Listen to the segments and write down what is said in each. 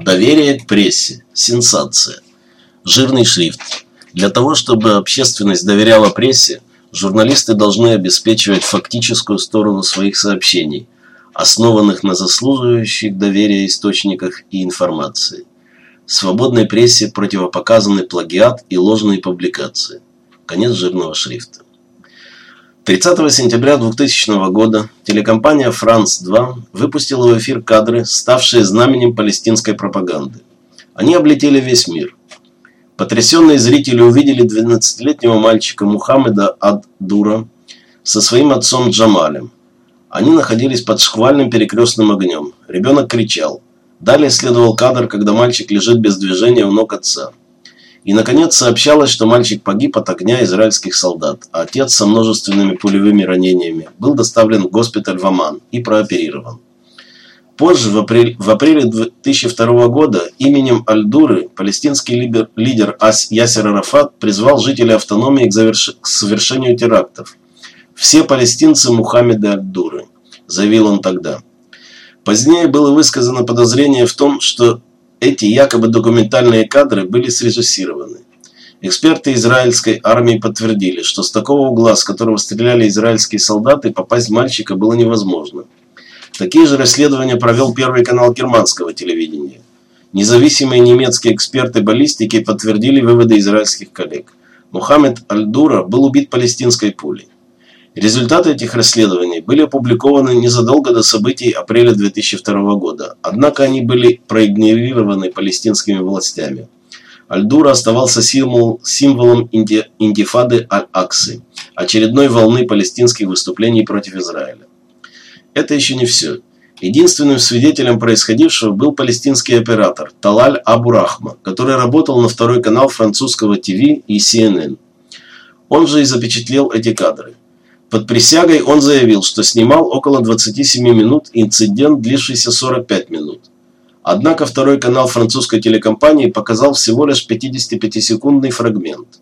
Доверие к прессе. Сенсация. Жирный шрифт. Для того, чтобы общественность доверяла прессе, журналисты должны обеспечивать фактическую сторону своих сообщений, основанных на заслуживающих доверия источниках и информации. Свободной прессе противопоказаны плагиат и ложные публикации. Конец жирного шрифта. 30 сентября 2000 года телекомпания «Франс-2» выпустила в эфир кадры, ставшие знаменем палестинской пропаганды. Они облетели весь мир. Потрясенные зрители увидели 12-летнего мальчика Мухаммеда Ад-Дура со своим отцом Джамалем. Они находились под шквальным перекрестным огнем. Ребенок кричал. Далее следовал кадр, когда мальчик лежит без движения у ног отца. И, наконец, сообщалось, что мальчик погиб от огня израильских солдат, а отец со множественными пулевыми ранениями был доставлен в госпиталь в Оман и прооперирован. Позже, в апреле, в апреле 2002 года, именем Аль-Дуры палестинский лидер, лидер Ясер Арафат призвал жителей автономии к, заверш, к совершению терактов. «Все палестинцы Мухаммеда Аль-Дуры», – заявил он тогда. Позднее было высказано подозрение в том, что эти якобы документальные кадры были срежиссированы. Эксперты израильской армии подтвердили, что с такого угла, с которого стреляли израильские солдаты, попасть в мальчика было невозможно. Такие же расследования провел Первый канал германского телевидения. Независимые немецкие эксперты баллистики подтвердили выводы израильских коллег. Мухаммед Аль-Дура был убит палестинской пулей. Результаты этих расследований были опубликованы незадолго до событий апреля 2002 года, однако они были проигнорированы палестинскими властями. Аль-Дура оставался символ, символом инди, интифады Аль-Аксы, очередной волны палестинских выступлений против Израиля. Это еще не все. Единственным свидетелем происходившего был палестинский оператор Талаль Абурахма, который работал на второй канал французского ТВ и CNN. Он же и запечатлел эти кадры. Под присягой он заявил, что снимал около 27 минут инцидент, длившийся 45 минут. Однако второй канал французской телекомпании показал всего лишь 55-секундный фрагмент.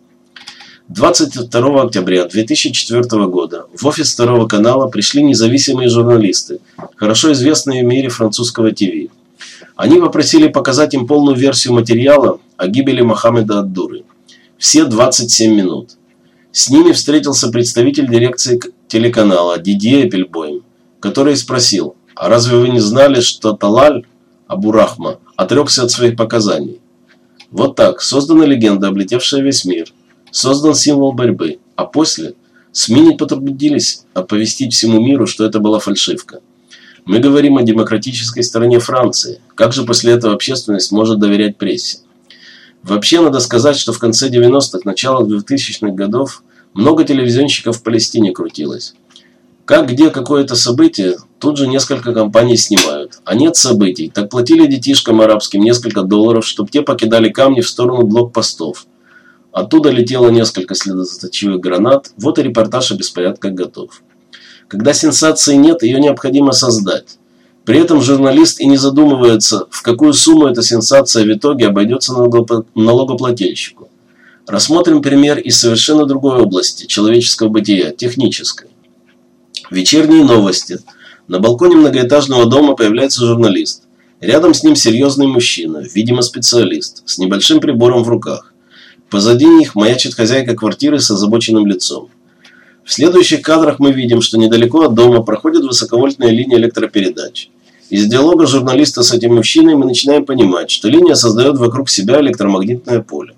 22 октября 2004 года в офис второго канала пришли независимые журналисты, хорошо известные в мире французского ТВ. Они попросили показать им полную версию материала о гибели Мохаммеда Аддуры. Все 27 минут. С ними встретился представитель дирекции телеканала Дидье Эпельбойм, который спросил, а разве вы не знали, что Талаль Абурахма отрекся от своих показаний? Вот так создана легенда, облетевшая весь мир. Создан символ борьбы, а после СМИ не потрудились оповестить всему миру, что это была фальшивка. Мы говорим о демократической стороне Франции. Как же после этого общественность может доверять прессе? Вообще надо сказать, что в конце 90-х, начало 2000-х годов много телевизионщиков в Палестине крутилось. Как где какое-то событие, тут же несколько компаний снимают. А нет событий, так платили детишкам арабским несколько долларов, чтобы те покидали камни в сторону блокпостов. Оттуда летело несколько следоточивых гранат, вот и репортаж о беспорядках готов. Когда сенсации нет, ее необходимо создать. При этом журналист и не задумывается, в какую сумму эта сенсация в итоге обойдется налогоплательщику. Рассмотрим пример из совершенно другой области человеческого бытия, технической. Вечерние новости. На балконе многоэтажного дома появляется журналист. Рядом с ним серьезный мужчина, видимо специалист, с небольшим прибором в руках. Позади них маячит хозяйка квартиры с озабоченным лицом. В следующих кадрах мы видим, что недалеко от дома проходит высоковольтная линия электропередач. Из диалога журналиста с этим мужчиной мы начинаем понимать, что линия создает вокруг себя электромагнитное поле.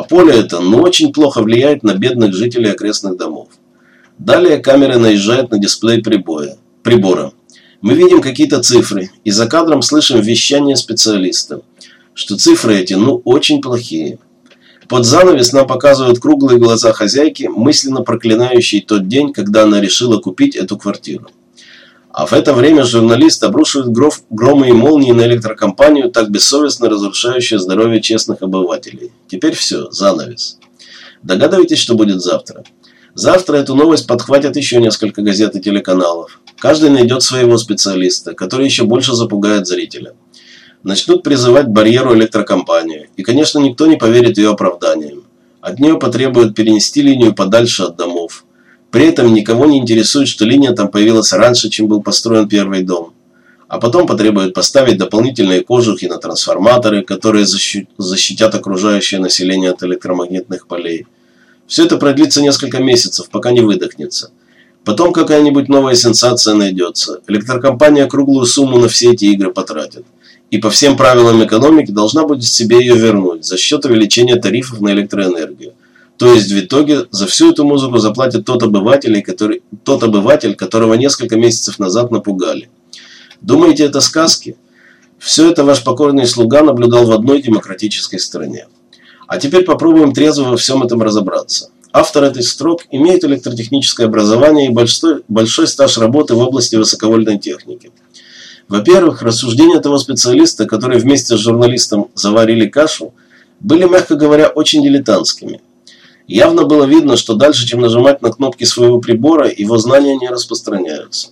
А поле это ну очень плохо влияет на бедных жителей окрестных домов. Далее камера наезжает на дисплей прибоя, прибора. Мы видим какие-то цифры, и за кадром слышим вещание специалиста, что цифры эти ну очень плохие. Под занавес нам показывают круглые глаза хозяйки, мысленно проклинающие тот день, когда она решила купить эту квартиру. А в это время журналист обрушивает гров, громы и молнии на электрокомпанию, так бессовестно разрушающую здоровье честных обывателей. Теперь все, занавес. Догадываетесь, что будет завтра? Завтра эту новость подхватят еще несколько газет и телеканалов. Каждый найдет своего специалиста, который еще больше запугает зрителя. Начнут призывать барьеру электрокомпанию. И, конечно, никто не поверит ее оправданиям. От нее потребуют перенести линию подальше от домов. При этом никого не интересует, что линия там появилась раньше, чем был построен первый дом. а потом потребует поставить дополнительные кожухи на трансформаторы, которые защитят окружающее население от электромагнитных полей. Все это продлится несколько месяцев, пока не выдохнется. Потом какая-нибудь новая сенсация найдется. Электрокомпания круглую сумму на все эти игры потратит. И по всем правилам экономики должна будет себе ее вернуть за счет увеличения тарифов на электроэнергию. То есть в итоге за всю эту музыку заплатит тот обыватель, который, тот обыватель, которого несколько месяцев назад напугали. Думаете, это сказки? Все это ваш покорный слуга наблюдал в одной демократической стране. А теперь попробуем трезво во всем этом разобраться. Автор этих строк имеет электротехническое образование и большой, большой стаж работы в области высоковольтной техники. Во-первых, рассуждения этого специалиста, который вместе с журналистом заварили кашу, были, мягко говоря, очень дилетантскими. Явно было видно, что дальше, чем нажимать на кнопки своего прибора, его знания не распространяются.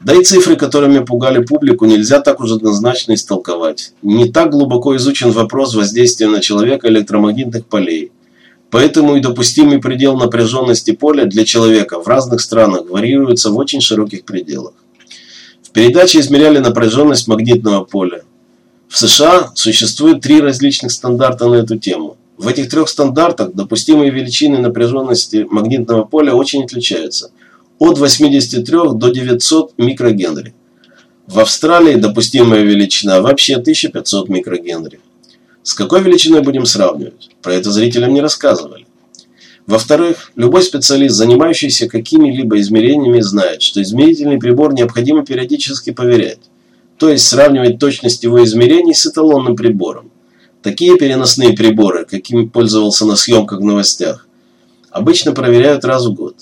Да и цифры, которыми пугали публику, нельзя так уж однозначно истолковать. Не так глубоко изучен вопрос воздействия на человека электромагнитных полей. Поэтому и допустимый предел напряженности поля для человека в разных странах варьируется в очень широких пределах. В передаче измеряли напряженность магнитного поля. В США существует три различных стандарта на эту тему. В этих трех стандартах допустимые величины напряженности магнитного поля очень отличаются – от 83 до 900 микрогенри. В Австралии допустимая величина вообще 1500 микрогенри. С какой величиной будем сравнивать? Про это зрителям не рассказывали. Во-вторых, любой специалист, занимающийся какими-либо измерениями, знает, что измерительный прибор необходимо периодически проверять, то есть сравнивать точность его измерений с эталонным прибором. Такие переносные приборы, какими пользовался на съемках в новостях, обычно проверяют раз в год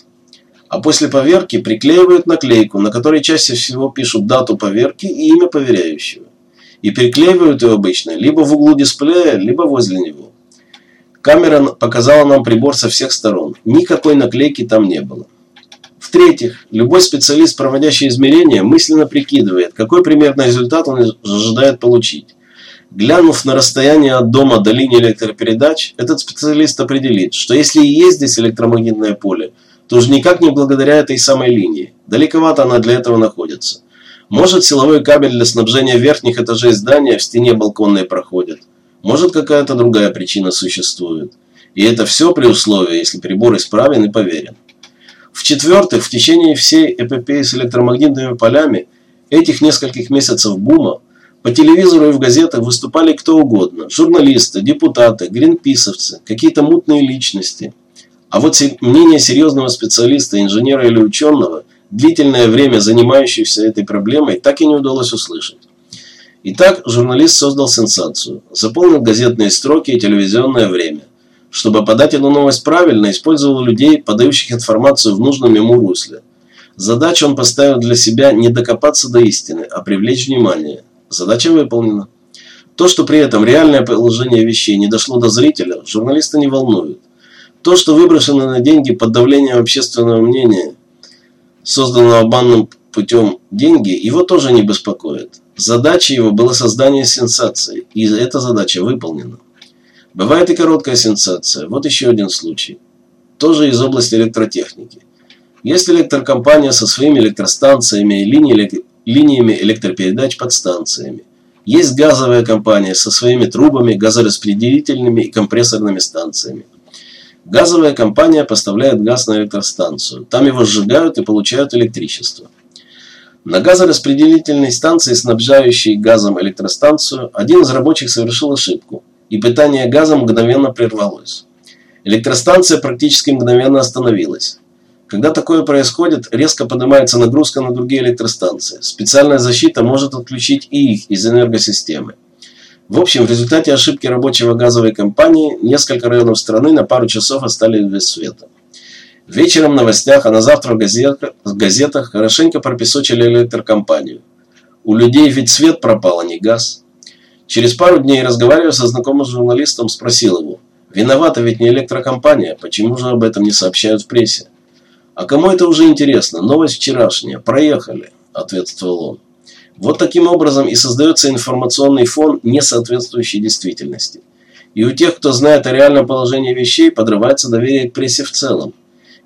а после поверки приклеивают наклейку, на которой чаще всего пишут дату поверки и имя проверяющего. И приклеивают ее обычно либо в углу дисплея, либо возле него. Камера показала нам прибор со всех сторон. Никакой наклейки там не было. В-третьих, любой специалист, проводящий измерения, мысленно прикидывает, какой примерно результат он ожидает получить. Глянув на расстояние от дома до линии электропередач, этот специалист определит, что если и есть здесь электромагнитное поле – то уж никак не благодаря этой самой линии. Далековато она для этого находится. Может, силовой кабель для снабжения верхних этажей здания в стене балконной проходит. Может, какая-то другая причина существует. И это все при условии, если прибор исправен и поверен. В-четвертых, в течение всей эпопеи с электромагнитными полями, этих нескольких месяцев бума, по телевизору и в газетах выступали кто угодно. Журналисты, депутаты, гринписовцы, какие-то мутные личности – а вот мнение серьезного специалиста, инженера или ученого, длительное время занимающегося этой проблемой, так и не удалось услышать. Итак, журналист создал сенсацию, заполнил газетные строки и телевизионное время. Чтобы подать эту новость правильно, использовал людей, подающих информацию в нужном ему русле. Задачу он поставил для себя не докопаться до истины, а привлечь внимание. Задача выполнена. То, что при этом реальное положение вещей не дошло до зрителя, журналиста не волнует. То, что выброшено на деньги под давлением общественного мнения, созданного обманным путем деньги, его тоже не беспокоит. Задача его была создание сенсации, и эта задача выполнена. Бывает и короткая сенсация. Вот еще один случай. Тоже из области электротехники. Есть электрокомпания со своими электростанциями и линиями электропередач под станциями. Есть газовая компания со своими трубами, газораспределительными и компрессорными станциями. Газовая компания поставляет газ на электростанцию. Там его сжигают и получают электричество. На газораспределительной станции, снабжающей газом электростанцию, один из рабочих совершил ошибку, и питание газом мгновенно прервалось. Электростанция практически мгновенно остановилась. Когда такое происходит, резко поднимается нагрузка на другие электростанции. Специальная защита может отключить и их из энергосистемы. В общем, в результате ошибки рабочего газовой компании несколько районов страны на пару часов остались без света. Вечером в новостях, а на завтра в газетах, хорошенько пропесочили электрокомпанию. У людей ведь свет пропал, а не газ. Через пару дней, разговаривая со знакомым журналистом, спросил его, виновата ведь не электрокомпания, почему же об этом не сообщают в прессе? А кому это уже интересно? Новость вчерашняя. Проехали, ответствовал он. Вот таким образом и создается информационный фон, не соответствующий действительности. И у тех, кто знает о реальном положении вещей, подрывается доверие к прессе в целом.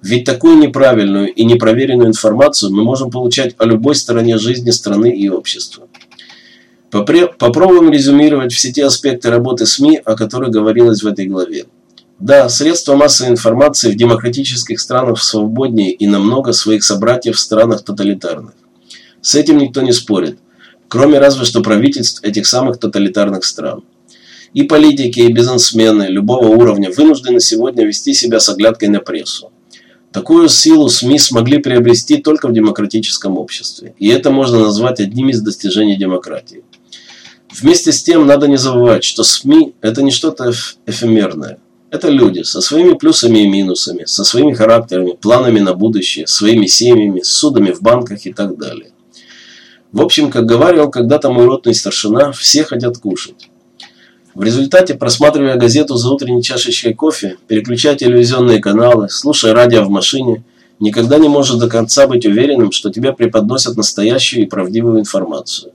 Ведь такую неправильную и непроверенную информацию мы можем получать о любой стороне жизни страны и общества. Попробуем резюмировать все те аспекты работы СМИ, о которых говорилось в этой главе. Да, средства массовой информации в демократических странах свободнее и намного своих собратьев в странах тоталитарных. С этим никто не спорит, кроме разве что правительств этих самых тоталитарных стран. И политики, и бизнесмены любого уровня вынуждены сегодня вести себя с оглядкой на прессу. Такую силу СМИ смогли приобрести только в демократическом обществе. И это можно назвать одним из достижений демократии. Вместе с тем надо не забывать, что СМИ – это не что-то эфемерное. Это люди со своими плюсами и минусами, со своими характерами, планами на будущее, своими семьями, судами в банках и так далее. В общем, как говорил когда-то мой ротный старшина, все хотят кушать. В результате, просматривая газету за утренней чашечкой кофе, переключая телевизионные каналы, слушая радио в машине, никогда не можешь до конца быть уверенным, что тебе преподносят настоящую и правдивую информацию.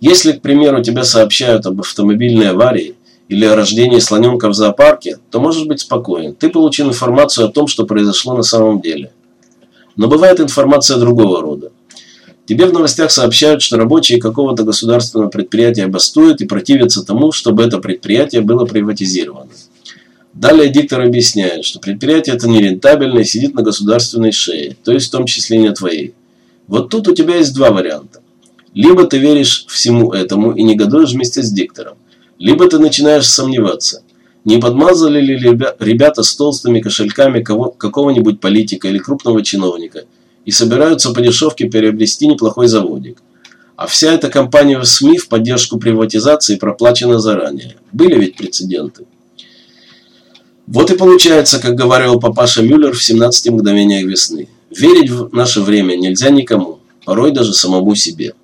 Если, к примеру, тебе сообщают об автомобильной аварии или о рождении слоненка в зоопарке, то можешь быть спокоен. Ты получил информацию о том, что произошло на самом деле. Но бывает информация другого рода. Тебе в новостях сообщают, что рабочие какого-то государственного предприятия бастуют и противятся тому, чтобы это предприятие было приватизировано. Далее диктор объясняет, что предприятие это нерентабельное и сидит на государственной шее, то есть в том числе не на твоей. Вот тут у тебя есть два варианта. Либо ты веришь всему этому и негодуешь вместе с диктором, либо ты начинаешь сомневаться, не подмазали ли ребята с толстыми кошельками какого-нибудь политика или крупного чиновника – и собираются по дешевке приобрести неплохой заводик. А вся эта кампания в СМИ в поддержку приватизации проплачена заранее. Были ведь прецеденты. Вот и получается, как говорил папаша Мюллер в 17 мгновениях весны. Верить в наше время нельзя никому, порой даже самому себе.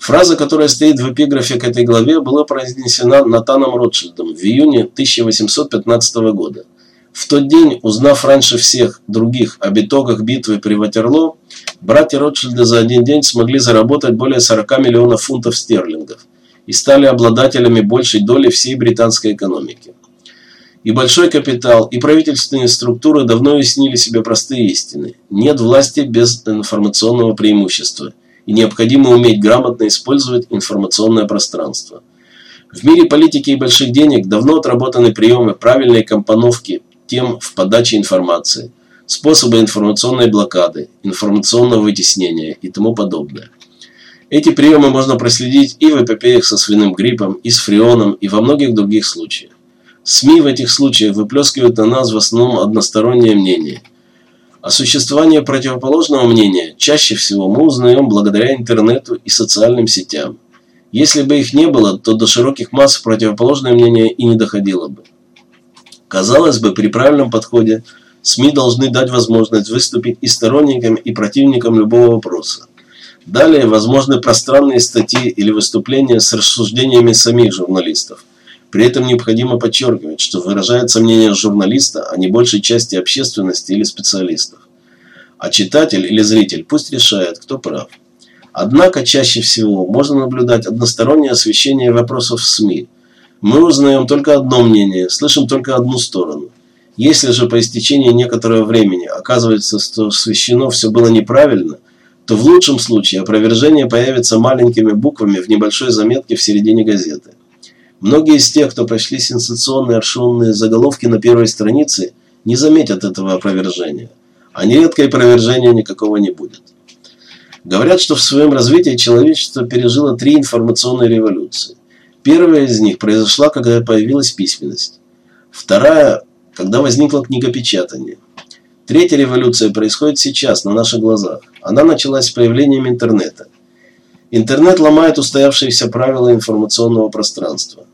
Фраза, которая стоит в эпиграфе к этой главе, была произнесена Натаном Ротшильдом в июне 1815 года – в тот день, узнав раньше всех других об итогах битвы при Ватерлоо, братья Ротшильды за один день смогли заработать более 40 миллионов фунтов стерлингов и стали обладателями большей доли всей британской экономики. И большой капитал, и правительственные структуры давно уяснили себе простые истины. Нет власти без информационного преимущества, и необходимо уметь грамотно использовать информационное пространство. В мире политики и больших денег давно отработаны приемы правильной компоновки тем в подаче информации, способы информационной блокады, информационного вытеснения и тому подобное. Эти приемы можно проследить и в эпопеях со свиным гриппом, и с фреоном, и во многих других случаях. СМИ в этих случаях выплескивают на нас в основном одностороннее мнение. О существовании противоположного мнения чаще всего мы узнаем благодаря интернету и социальным сетям. Если бы их не было, то до широких масс противоположное мнение и не доходило бы. Казалось бы, при правильном подходе СМИ должны дать возможность выступить и сторонникам, и противникам любого вопроса. Далее возможны пространные статьи или выступления с рассуждениями самих журналистов. При этом необходимо подчеркивать, что выражается мнение журналиста, а не большей части общественности или специалистов. А читатель или зритель пусть решает, кто прав. Однако чаще всего можно наблюдать одностороннее освещение вопросов в СМИ – мы узнаем только одно мнение, слышим только одну сторону. Если же по истечении некоторого времени оказывается, что освещено все было неправильно, то в лучшем случае опровержение появится маленькими буквами в небольшой заметке в середине газеты. Многие из тех, кто прочли сенсационные аршонные заголовки на первой странице, не заметят этого опровержения. А нередко и никакого не будет. Говорят, что в своем развитии человечество пережило три информационные революции. Первая из них произошла, когда появилась письменность. Вторая, когда возникло книгопечатание. Третья революция происходит сейчас, на наших глазах. Она началась с появлением интернета. Интернет ломает устоявшиеся правила информационного пространства.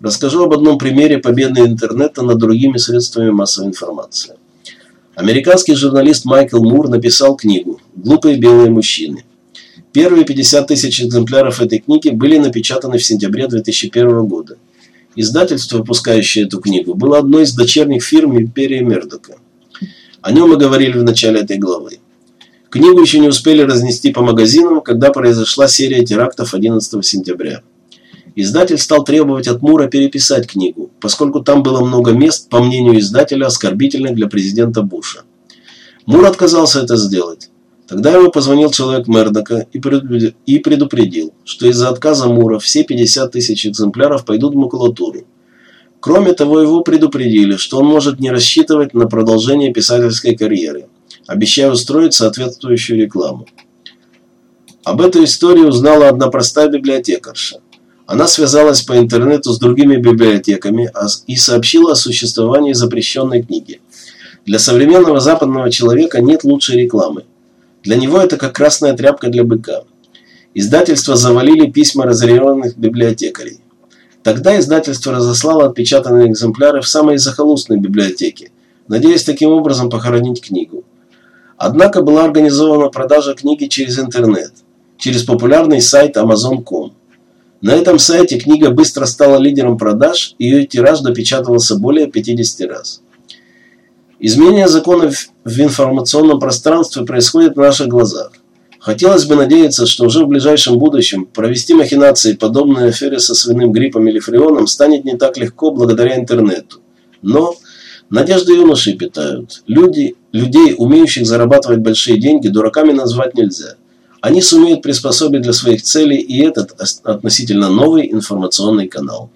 Расскажу об одном примере победы интернета над другими средствами массовой информации. Американский журналист Майкл Мур написал книгу «Глупые белые мужчины». Первые 50 тысяч экземпляров этой книги были напечатаны в сентябре 2001 года. Издательство, выпускающее эту книгу, было одной из дочерних фирм Империи Мердока. О нем мы говорили в начале этой главы. Книгу еще не успели разнести по магазинам, когда произошла серия терактов 11 сентября. Издатель стал требовать от Мура переписать книгу, поскольку там было много мест, по мнению издателя, оскорбительных для президента Буша. Мур отказался это сделать. Тогда ему позвонил человек Мердока и предупредил, что из-за отказа Мура все 50 тысяч экземпляров пойдут в макулатуру. Кроме того, его предупредили, что он может не рассчитывать на продолжение писательской карьеры, обещая устроить соответствующую рекламу. Об этой истории узнала одна простая библиотекарша. Она связалась по интернету с другими библиотеками и сообщила о существовании запрещенной книги. Для современного западного человека нет лучшей рекламы. Для него это как красная тряпка для быка. Издательство завалили письма разъяренных библиотекарей. Тогда издательство разослало отпечатанные экземпляры в самые захолустные библиотеки, надеясь таким образом похоронить книгу. Однако была организована продажа книги через интернет, через популярный сайт Amazon.com. На этом сайте книга быстро стала лидером продаж, и ее тираж допечатывался более 50 раз. Изменение законов в информационном пространстве происходит на наших глазах. Хотелось бы надеяться, что уже в ближайшем будущем провести махинации, подобные афере со свиным гриппом или фреоном, станет не так легко благодаря интернету. Но надежды юноши питают. Люди, людей, умеющих зарабатывать большие деньги, дураками назвать нельзя. Они сумеют приспособить для своих целей и этот относительно новый информационный канал.